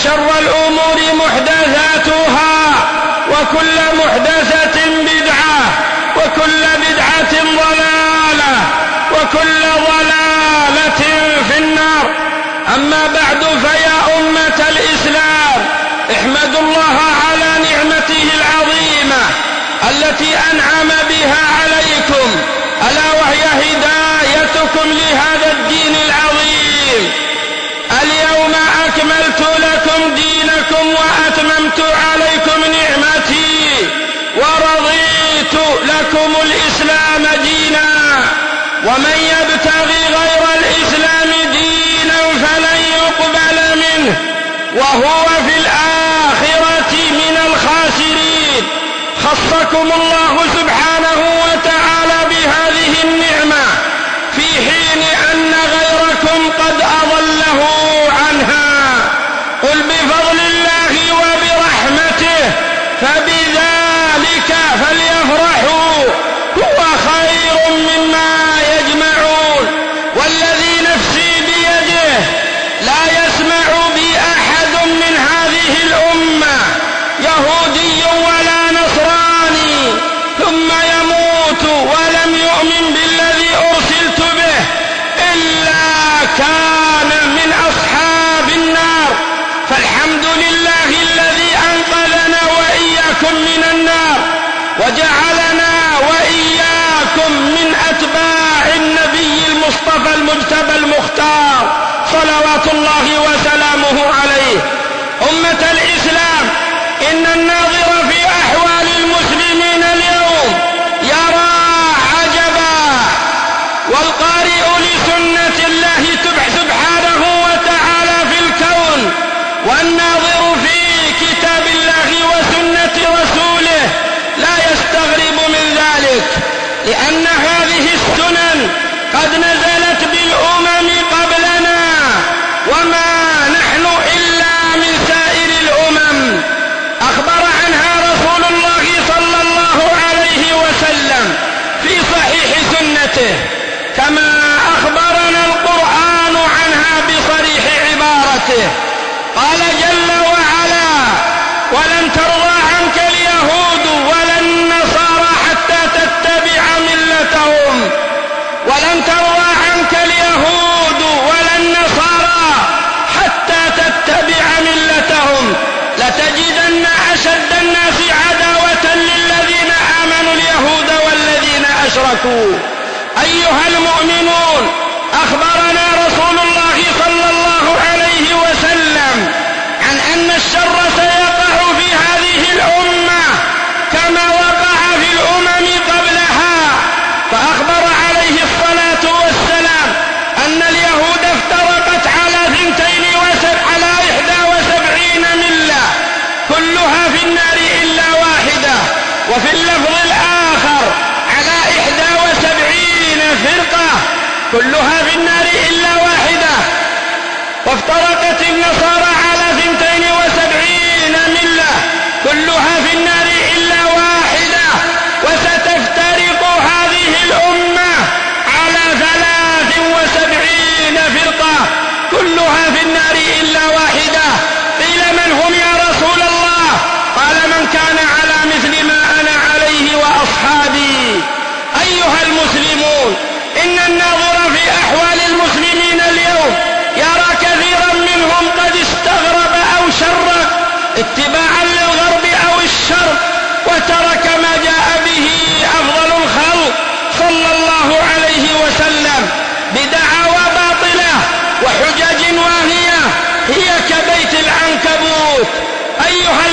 وشر الأمور محدثاتها وكل محدثة بدعة وكل بدعة ضلالة وكل ضلالة في النار. أما بعد فيا أمة الإسلام احمدوا الله على نعمته العظيمة التي أنعم بها عليكم ألا وهي وهو في الآخرة من الخاسرين. خصكم الله. صلوات الله وسلامه عليه. أمة الإسلام إن الناظر في أحوال المسلمين اليوم يرى عجبا والقارئ لسنة الله سبحانه وتعالى في الكون والناظر في كتاب الله وسنة رسوله لا يستغرب من ذلك لأن هذه السنن قد نزلت بالأمم قبلنا وما نحن إلا من سائر الأمم أخبر عنها رسول الله صلى الله عليه وسلم في صحيح سنته كما أخبرنا القرآن عنها بصريح عبارته قال جل وعلا ولن ترضى عنك اليهود ولا النصارى حتى تتبع ملتهم ولن ترضى عنك اليهود ولا النصارى حتى تتبع ملتهم لتجدن أشد الناس عداوة للذين آمنوا اليهود والذين أشركوا أيها المؤمنون أخبرنا كان على مثل ما أنا عليه وأصحابي. أيها المسلمون إن الناظر في أحوال المسلمين اليوم يرى كثيرا منهم قد استغرب أو شر اتباعا للغرب أو الشرق وترك ما جاء به أفضل الخلق صلى الله عليه وسلم. بدعاوى باطلة وحجج واهية هي كبيت العنكبوت. أيها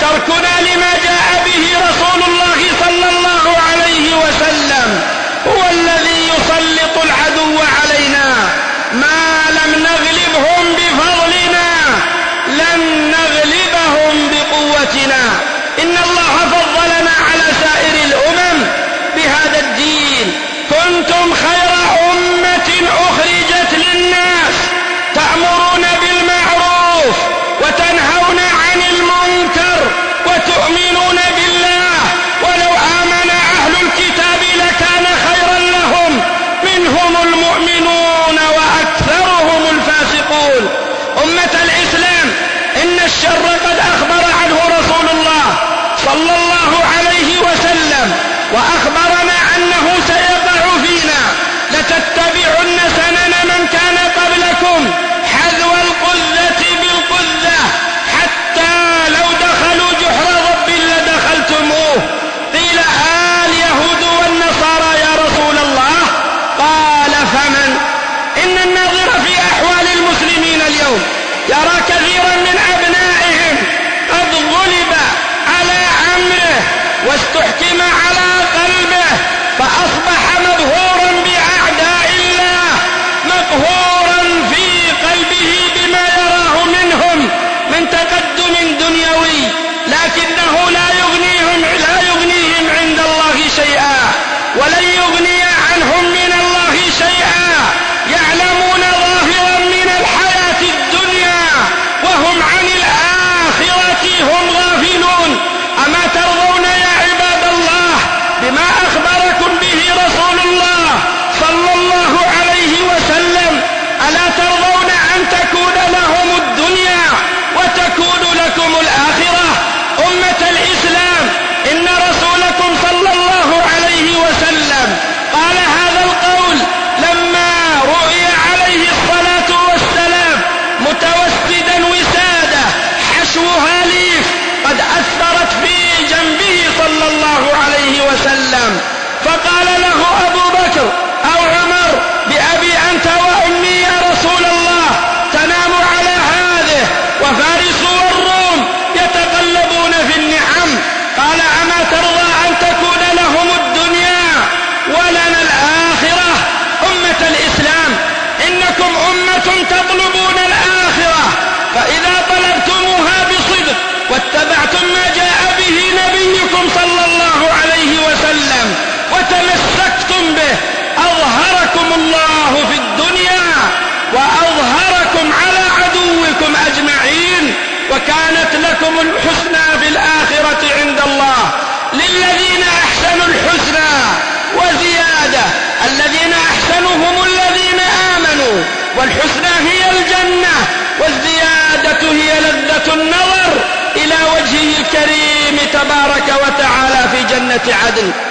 تركنا لما جاء به تبارك وتعالى في جنة عدن.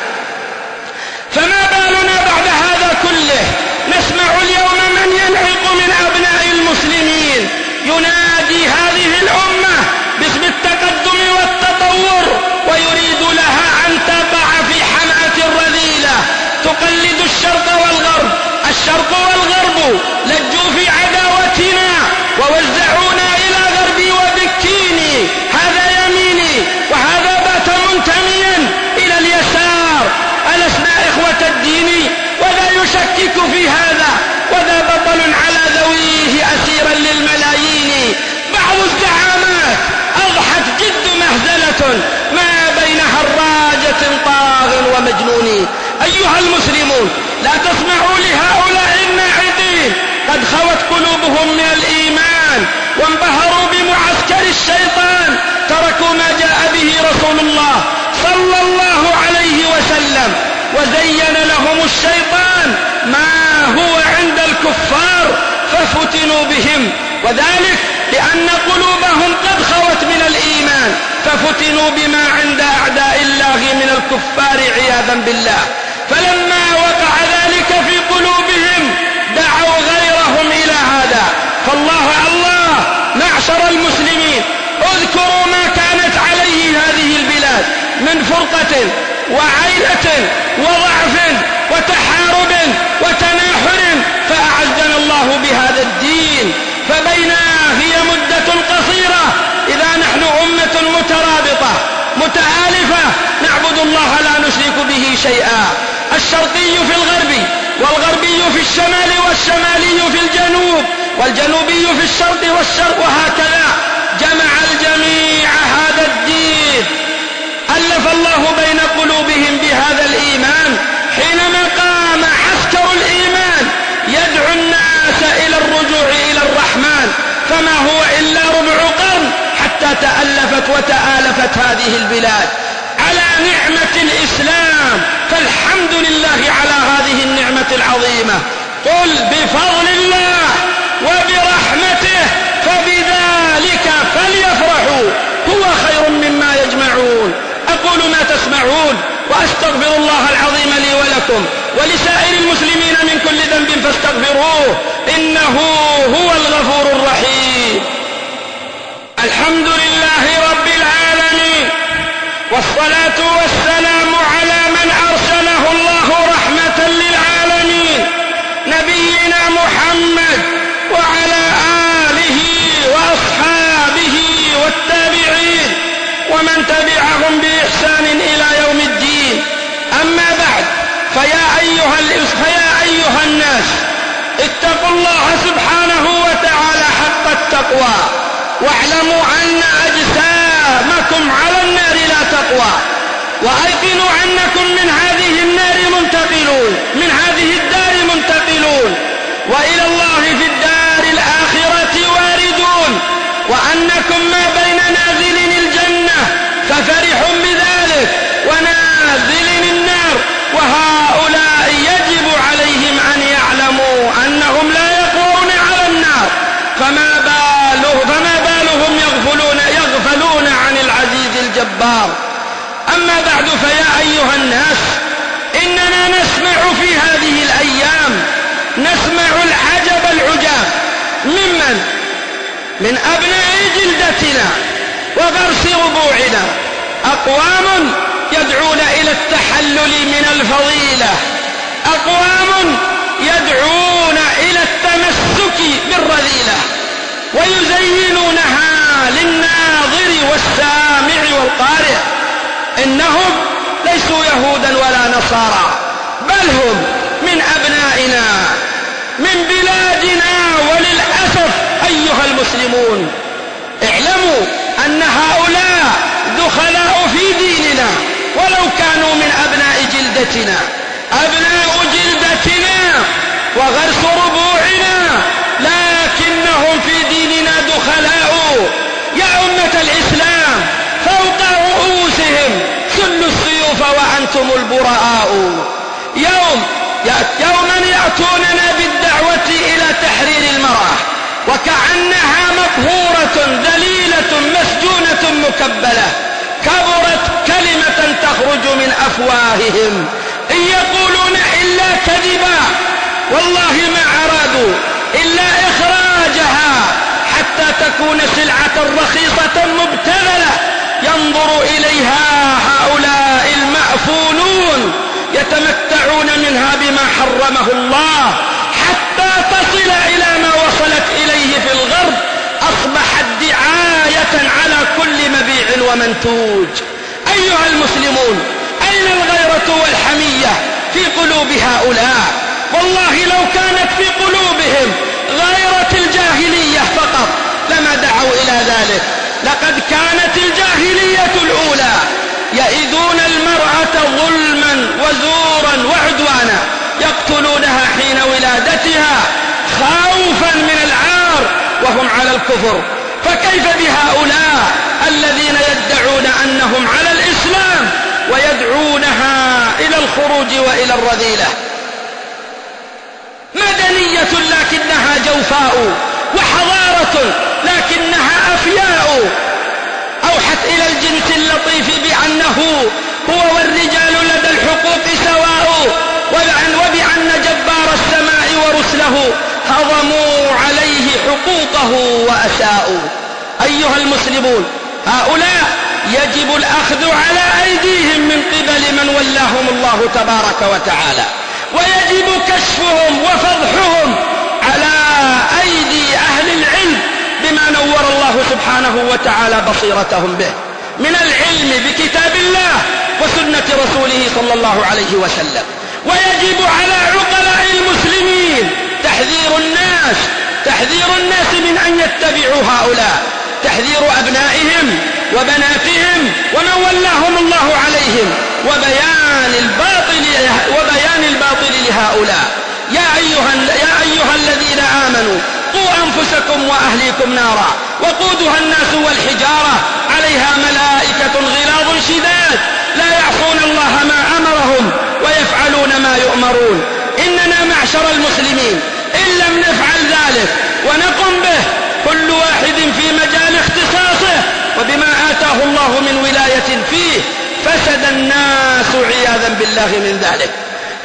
وانبهروا بمعسكر الشيطان تركوا ما جاء به رسول الله صلى الله عليه وسلم وزين لهم الشيطان ما هو عند الكفار ففتنوا بهم. وذلك لأن قلوبهم قد خوت من الإيمان ففتنوا بما عند أعداء الله من الكفار عياذا بالله. فلما وقع ذلك في قلوبهم دعوا غيرهم إلى هذا فالله الله معشر المسلمين اذكروا ما كانت عليه هذه البلاد من فرقة وعيلة وضعف وتحارب وتناحر فأعزنا الله بهذا الدين. فبينا هي مدة قصيرة. إذا نحن أمة مترابطة متآلفة نعبد الله لا نشرك به شيئا. الشرقي في الغرب والغربي في الشمال والشمالي في الجنوب والجنوبي في الشرق والشرق وهكذا. جمع الناس إلى الرجوع إلى الرحمن فما هو إلا ربع قرن حتى تألفت وتآلفت هذه البلاد. على نعمة الإسلام فالحمد لله على هذه النعمة العظيمة. قل بفضل الله وبرحمته فبذلك فليفرحوا. هو خير مما أقول ما تسمعون وأستغفر الله العظيم لي ولكم ولسائر المسلمين من كل ذنب فاستغفروه إنه هو الغفور الرحيم. الحمد لله رب العالمين والصلاة والسلام الله سبحانه وتعالى حق التقوى. واعلموا أن أجسامكم على النار لا تقوى. وأيقنوا أنكم من هذه النار منتقلون من هذه الدار منتقلون. وإلى الله في الدار الآخرة واردون. وأنكم ما بين نازل الجنة ففرح بذلك. ونازل النار وهؤلاء يجب عليهم أن يعلموا أنهم لا يقوون على النار فما باله فما بالهم يغفلون يغفلون عن العزيز الجبار أما بعد فيا أيها الناس إننا نسمع في هذه الأيام نسمع العجب العجاب ممن من أبناء جلدتنا وغرس ربوعنا. أقوام يدعون إلى التحلل من الفضيلة. أقوام يدعون إلى التمسك بالرذيلة. ويزينونها للناظر والسامع والقارئ. إنهم ليسوا يهودا ولا نصارى بل هم من أبنائنا. من بلادنا وللأسف أيها المسلمون اعلموا أن هؤلاء دخلاء في ديننا ولو كانوا من أبناء جلدتنا أبناء جلدتنا وغرس ربوعنا لكنهم في ديننا دخلاء. يا أمة الإسلام فوق رؤوسهم سلوا السيوف وأنتم البراء. يوم يوما يأتوننا بالدعوة إلى تحرير المرأة وكأنها مقهورة ذليلة مسجونة مكبلة كبرت كلمة تخرج من أفواههم. إن يقولون إلا كذبا والله ما أرادوا إلا إخراجها حتى تكون سلعة رخيصة مبتذلة. ينظر إليها هؤلاء المأفونون يتمتعون منها بما حرمه الله حتى تصل إلى ما وصلت إليه في الغرب أصبحت دعاية على كل مبيع ومنتوج. أيها المسلمون أين الغيرة والحمية في قلوب هؤلاء؟ والله لو كانت في قلوبهم غيرة الجاهلية فقط لما دعوا إلى ذلك. لقد كانت الجاهلية الأولى يئذون يقتلونها حين ولادتها خوفا من العار وهم على الكفر. فكيف بهؤلاء الذين يدعون أنهم على الإسلام ويدعونها إلى الخروج وإلى الرذيلة؟ مدنية لكنها جوفاء وحضارة لكنها أفياء. أوحت إلى الجنس اللطيف بأن المسلمون. هؤلاء يجب الأخذ على أيديهم من قبل من ولاهم الله تبارك وتعالى. ويجب كشفهم وفضحهم على أيدي أهل العلم بما نور الله سبحانه وتعالى بصيرتهم به. من العلم بكتاب الله وسنة رسوله صلى الله عليه وسلم. ويجب على عقلاء المسلمين تحذير الناس تحذير الناس من أن يتبعوا هؤلاء. تحذير أبنائهم وبناتهم ومن ولاهم الله عليهم وبيان الباطل وبيان الباطل لهؤلاء. يا أيها, يا أيها الذين آمنوا قوا أنفسكم وأهليكم نارا وقودها الناس والحجارة. عليها ملائكة غلاظ شداد. لا يعصون الله ما أمرهم ويفعلون ما يؤمرون. إننا معشر المسلمين. إن لم نفعل ذلك ونقم به كل واحد في مجال اختصاصه. وبما آتاه الله من ولاية فيه فسد الناس عياذا بالله من ذلك.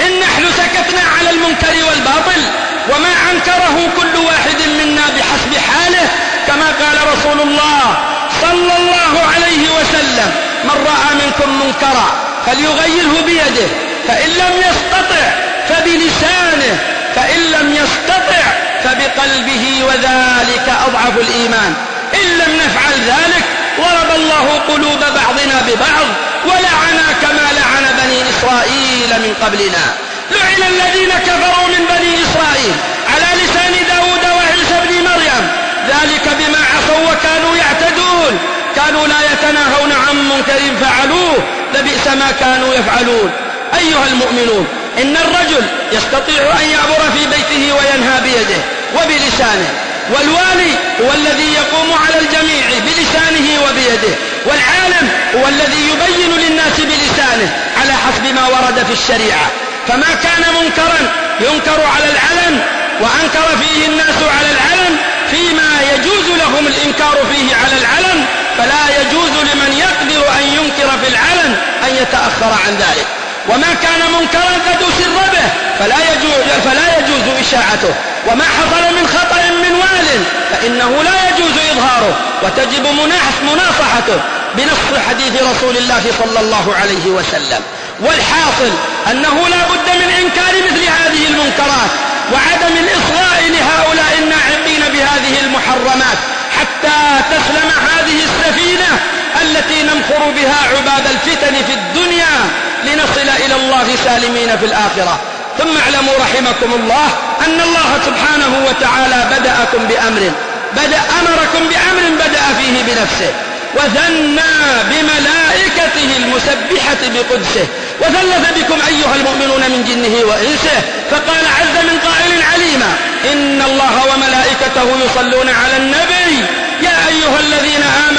إن نحن سكتنا على المنكر والباطل وما أنكره كل واحد منا بحسب حاله كما قال رسول الله صلى الله عليه وسلم من رأى منكم منكرا فليغيره بيده فإن لم يستطع فبلسانه فإن لم يستطع فبقلبه وذلك أضعف الإيمان. إن لم نفعل ذلك ضرب الله قلوب بعضنا ببعض ولعنا كما لعن بني إسرائيل من قبلنا. لعن الذين كفروا من بني إسرائيل على لسان داود وعيسى بن مريم. ذلك بما عصوا وكانوا يعتدون. كانوا لا يتناهون عن منكر فعلوه. لبئس ما كانوا يفعلون. أيها المؤمنون إن الرجل يستطيع أن يعبر في بيته وينهى بيده وبلسانه والوالي هو الذي يقوم على الجميع بلسانه وبيده والعالم هو الذي يبين للناس بلسانه على حسب ما ورد في الشريعة. فما كان منكرا ينكر على العلن وأنكر فيه الناس على العلن فيما يجوز لهم الإنكار فيه على العلن فلا يجوز لمن يقدر أن ينكر في العلن أن يتأخر عن ذلك. وما كان منكرا قد أسر به فلا يجوز, فلا يجوز إشاعته. وما حصل من خطأ من وال فإنه لا يجوز إظهاره. وتجب مناصحته بنص حديث رسول الله صلى الله عليه وسلم. والحاصل أنه لا بد من إنكار مثل هذه المنكرات وعدم الإصغاء لهؤلاء الناعقين بهذه المحرمات حتى تسلم هذه السفينة التي نمخر بها عباد الفتن في الدنيا. لنصل إلى الله سالمين في الآخرة. ثم اعلموا رحمكم الله أن الله سبحانه وتعالى بدأكم بأمر بدأ أمركم بأمر بدأ فيه بنفسه. وثنى بملائكته المسبحة بقدسه. وثلث بكم أيها المؤمنون من جنه وإنسه. فقال عز من قائل عليما إن الله وملائكته يصلون على النبي يا أيها الذين آمنوا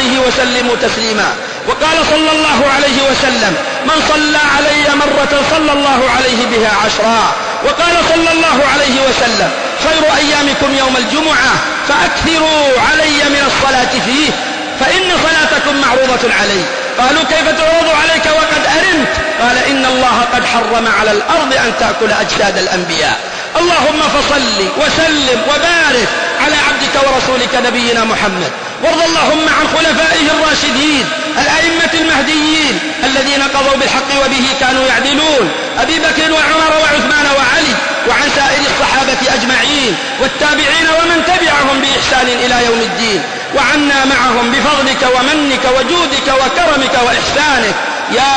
عليه وسلموا تسليما. وقال صلى الله عليه وسلم من صلى علي مرة صلى الله عليه بها عشرا. وقال صلى الله عليه وسلم خير أيامكم يوم الجمعة فأكثروا علي من الصلاة فيه فإن صلاتكم معروضة علي. قالوا كيف تعرض عليك وقد أرمت قال إن الله قد حرم على الأرض أن تأكل أجساد الأنبياء. اللهم فصل وسلم وبارك على عبدك ورسولك نبينا محمد. وارض اللهم عن خلفائه الراشدين الأئمة المهديين الذين قضوا بالحق وبه كانوا يعدلون. أبي بكر وعمر وعثمان وعلي وعن سائر الصحابة أجمعين والتابعين ومن تبعهم بإحسان إلى يوم الدين. وعنا معهم بفضلك ومنك وجودك وكرمك وإحسانك. يا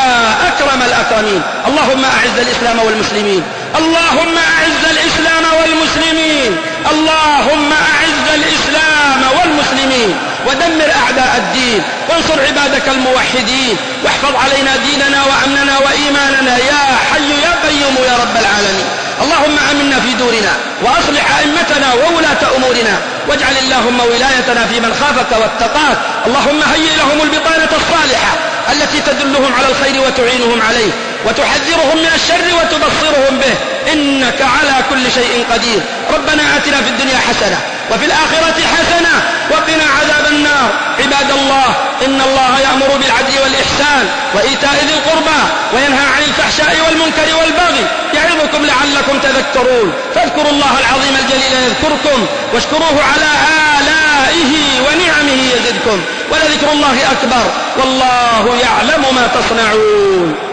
أكرم الأكرمين. اللهم أعز الإسلام والمسلمين. اللهم أعز الإسلام والمسلمين. اللهم أعز الإسلام والمسلمين. ودمر أعداء الدين. وانصر عبادك الموحدين. واحفظ علينا ديننا وأمننا وإيماننا. يا حي يا قيوم يا رب العالمين. اللهم آمنا في دورنا وأصلح أئمتنا وولاة أمورنا. واجعل اللهم ولايتنا في من خافك واتقاك. اللهم هيئ لهم البطانة الصالحة التي تدلهم على الخير وتعينهم عليه. وتحذرهم من الشر وتبصرهم به. إنك على كل شيء قدير. ربنا آتنا في الدنيا حسنة وفي الآخرة حسنة. وقنا عذاب النار. عباد الله إن الله يأمر بالعدل والإحسان وإيتاء ذي القربى وينهى عن الفحشاء والمنكر والبغي يعظكم لعلكم تذكرون. فاذكروا الله العظيم الجليل يذكركم واشكروه على آلائه ونعمه يزدكم. ولذكر الله أكبر. والله يعلم ما تصنعون.